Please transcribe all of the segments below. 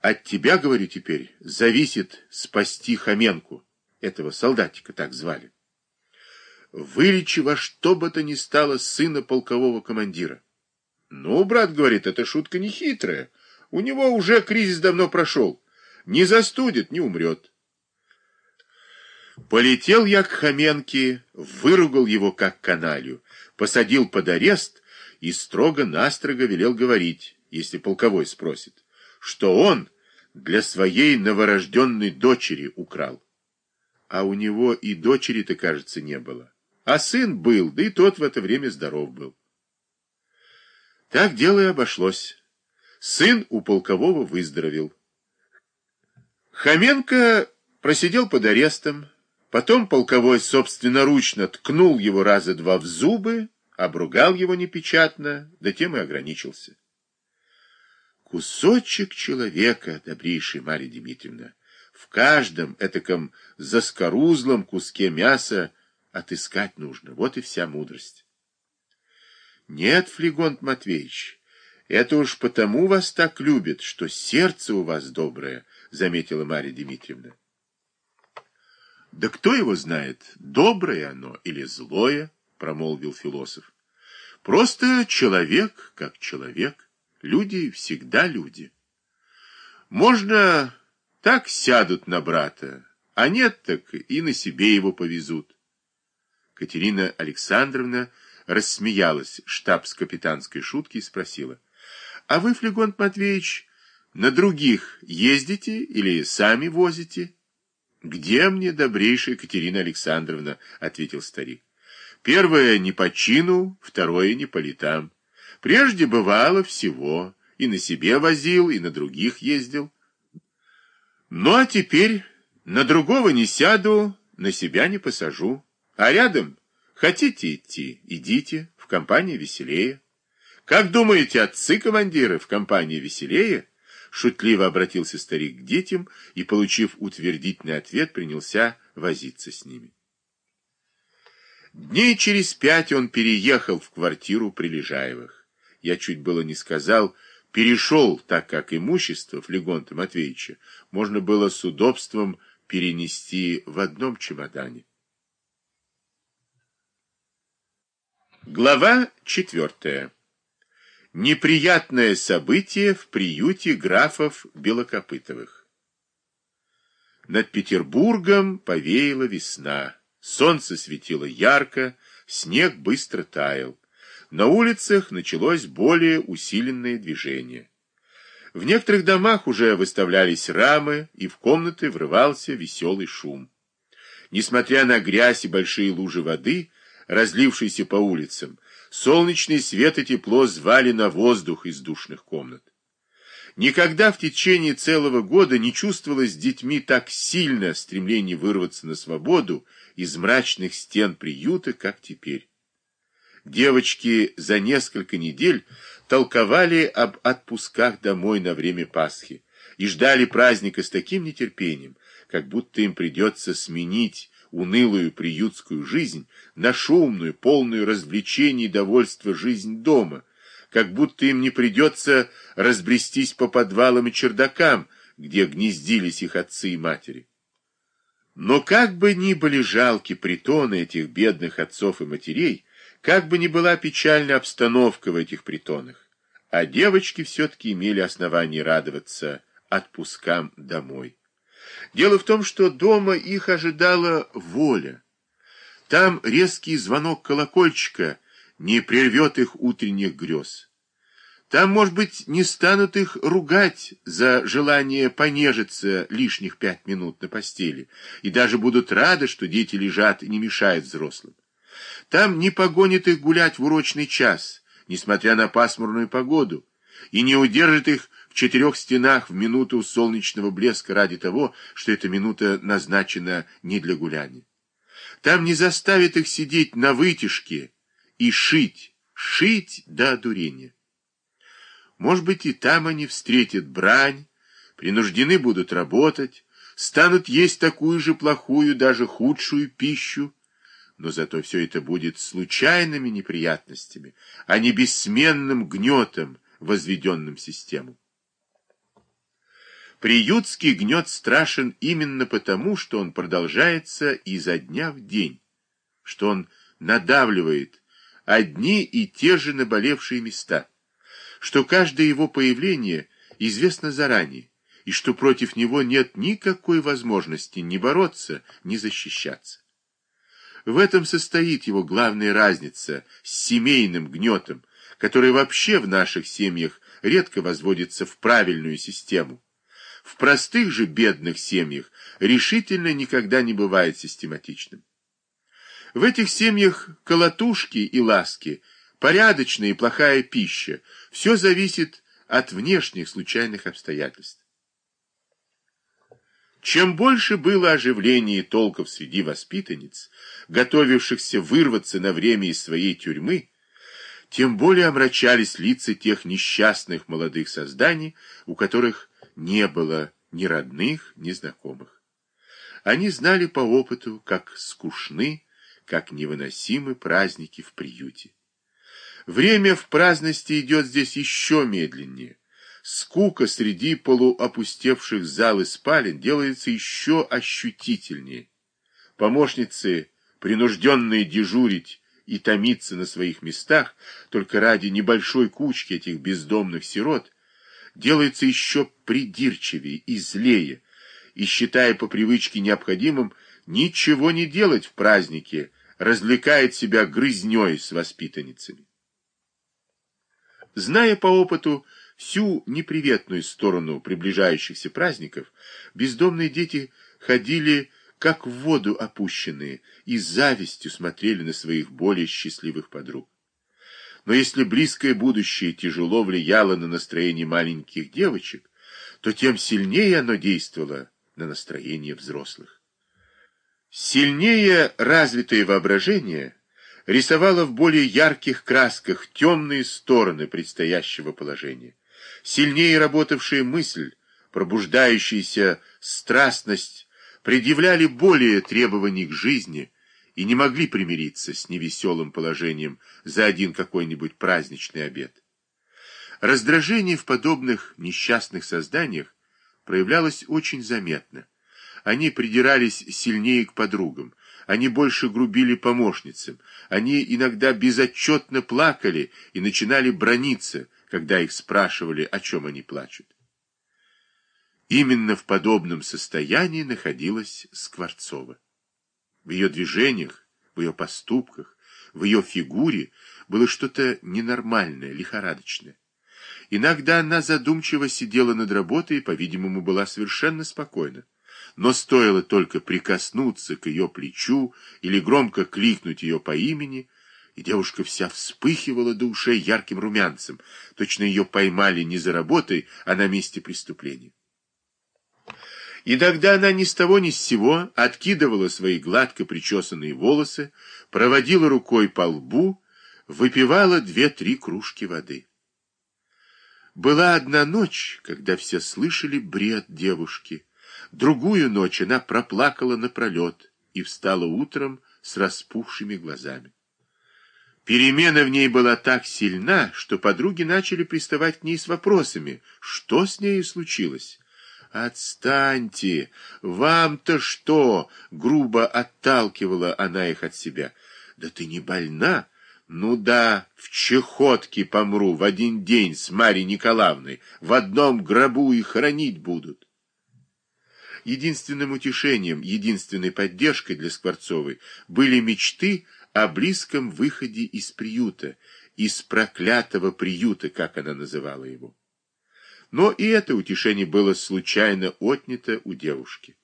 От тебя, говорю теперь, зависит спасти Хоменку. Этого солдатика так звали. Вылечи во что бы то ни стало сына полкового командира. Ну, брат говорит, эта шутка не хитрая. У него уже кризис давно прошел. Не застудит, не умрет. Полетел я к Хоменке, выругал его как каналью, посадил под арест и строго-настрого велел говорить, если полковой спросит, что он для своей новорожденной дочери украл. А у него и дочери-то, кажется, не было. А сын был, да и тот в это время здоров был. Так дело и обошлось. Сын у полкового выздоровел. Хоменко просидел под арестом, потом полковой собственноручно ткнул его раза два в зубы, обругал его непечатно, да тем и ограничился. Кусочек человека, добрейшая Марья Дмитриевна, в каждом этаком заскорузлом куске мяса отыскать нужно. Вот и вся мудрость. Нет, Флегонт Матвеевич, это уж потому вас так любят, что сердце у вас доброе, заметила Марья Дмитриевна. Да кто его знает, доброе оно или злое, промолвил философ. Просто человек как человек. Люди всегда люди. Можно так сядут на брата, а нет, так и на себе его повезут. Катерина Александровна рассмеялась штабс-капитанской шутки и спросила. А вы, Флегонт Матвеевич, на других ездите или сами возите? Где мне, добрейшая Катерина Александровна, ответил старик. Первое не по чину, второе не по летам. Прежде бывало всего, и на себе возил, и на других ездил. Ну, а теперь на другого не сяду, на себя не посажу. А рядом хотите идти, идите, в компании веселее. Как думаете, отцы-командиры в компании веселее? Шутливо обратился старик к детям и, получив утвердительный ответ, принялся возиться с ними. Дней через пять он переехал в квартиру Прилежаевых. Я чуть было не сказал, перешел, так как имущество Флегонта Матвеевича можно было с удобством перенести в одном чемодане. Глава четвертая. Неприятное событие в приюте графов Белокопытовых. Над Петербургом повеяла весна. Солнце светило ярко, снег быстро таял. На улицах началось более усиленное движение. В некоторых домах уже выставлялись рамы, и в комнаты врывался веселый шум. Несмотря на грязь и большие лужи воды, разлившиеся по улицам, солнечный свет и тепло звали на воздух из душных комнат. Никогда в течение целого года не чувствовалось с детьми так сильно стремление вырваться на свободу из мрачных стен приюта, как теперь. Девочки за несколько недель толковали об отпусках домой на время Пасхи и ждали праздника с таким нетерпением, как будто им придется сменить унылую приютскую жизнь на шумную, полную развлечений и довольства жизнь дома, как будто им не придется разбрестись по подвалам и чердакам, где гнездились их отцы и матери. Но как бы ни были жалки притоны этих бедных отцов и матерей, как бы ни была печальная обстановка в этих притонах, а девочки все-таки имели основание радоваться отпускам домой. Дело в том, что дома их ожидала воля. Там резкий звонок колокольчика не прервет их утренних грез. Там, может быть, не станут их ругать за желание понежиться лишних пять минут на постели, и даже будут рады, что дети лежат и не мешают взрослым. Там не погонит их гулять в урочный час, несмотря на пасмурную погоду, и не удержит их в четырех стенах в минуту солнечного блеска ради того, что эта минута назначена не для гуляния. Там не заставит их сидеть на вытяжке и шить, шить до одурения. Может быть, и там они встретят брань, принуждены будут работать, станут есть такую же плохую, даже худшую пищу, но зато все это будет случайными неприятностями, а не бессменным гнетом, возведенным в систему. Приютский гнет страшен именно потому, что он продолжается изо дня в день, что он надавливает одни и те же наболевшие места, что каждое его появление известно заранее, и что против него нет никакой возможности ни бороться, ни защищаться. В этом состоит его главная разница с семейным гнетом, который вообще в наших семьях редко возводится в правильную систему. В простых же бедных семьях решительно никогда не бывает систематичным. В этих семьях колотушки и ласки, порядочная и плохая пища, все зависит от внешних случайных обстоятельств. Чем больше было оживления и толков среди воспитанниц, готовившихся вырваться на время из своей тюрьмы, тем более омрачались лица тех несчастных молодых созданий, у которых не было ни родных, ни знакомых. Они знали по опыту, как скучны, как невыносимы праздники в приюте. Время в праздности идет здесь еще медленнее. Скука среди полуопустевших зал и спален делается еще ощутительнее. Помощницы, принужденные дежурить и томиться на своих местах, только ради небольшой кучки этих бездомных сирот, делается еще придирчивее и злее, и, считая по привычке необходимым, ничего не делать в празднике, развлекает себя грызней с воспитанницами. Зная по опыту всю неприветную сторону приближающихся праздников, бездомные дети ходили как в воду опущенные, и с завистью смотрели на своих более счастливых подруг. Но если близкое будущее тяжело влияло на настроение маленьких девочек, то тем сильнее оно действовало на настроение взрослых. Сильнее развитое воображение рисовало в более ярких красках темные стороны предстоящего положения. Сильнее работавшая мысль, пробуждающаяся страстность, предъявляли более требований к жизни и не могли примириться с невеселым положением за один какой-нибудь праздничный обед. Раздражение в подобных несчастных созданиях проявлялось очень заметно. Они придирались сильнее к подругам, они больше грубили помощницам, они иногда безотчетно плакали и начинали брониться, когда их спрашивали, о чем они плачут. Именно в подобном состоянии находилась Скворцова. В ее движениях, в ее поступках, в ее фигуре было что-то ненормальное, лихорадочное. Иногда она задумчиво сидела над работой и, по-видимому, была совершенно спокойна. Но стоило только прикоснуться к ее плечу или громко кликнуть ее по имени, и девушка вся вспыхивала до ушей ярким румянцем. Точно ее поймали не за работой, а на месте преступления. И тогда она ни с того ни с сего откидывала свои гладко причесанные волосы, проводила рукой по лбу, выпивала две-три кружки воды. Была одна ночь, когда все слышали бред девушки. Другую ночь она проплакала напролет и встала утром с распухшими глазами. Перемена в ней была так сильна, что подруги начали приставать к ней с вопросами, что с ней случилось. «Отстаньте! Вам-то что?» — грубо отталкивала она их от себя. «Да ты не больна?» «Ну да, в чехотке помру в один день с Марьей Николаевной, в одном гробу и хоронить будут». Единственным утешением, единственной поддержкой для Скворцовой были мечты о близком выходе из приюта, из проклятого приюта, как она называла его. Но и это утешение было случайно отнято у девушки.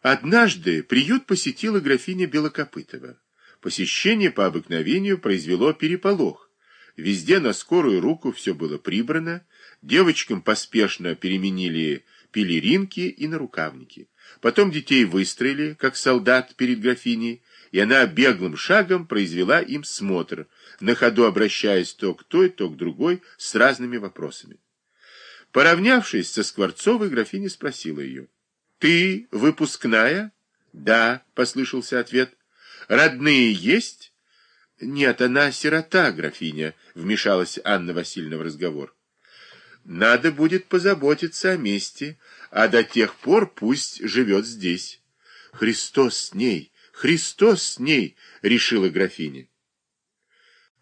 Однажды приют посетила графиня Белокопытова. Посещение по обыкновению произвело переполох. Везде на скорую руку все было прибрано, девочкам поспешно переменили пелеринки и нарукавники. Потом детей выстроили, как солдат перед графиней, и она беглым шагом произвела им смотр, на ходу обращаясь то к той, то к другой с разными вопросами. Поравнявшись со Скворцовой, графиня спросила ее. «Ты выпускная?» «Да», — послышался ответ. «Родные есть?» «Нет, она сирота, графиня», — вмешалась Анна Васильевна в разговор. Надо будет позаботиться о месте, а до тех пор пусть живет здесь. Христос с ней, Христос с ней, решила графиня.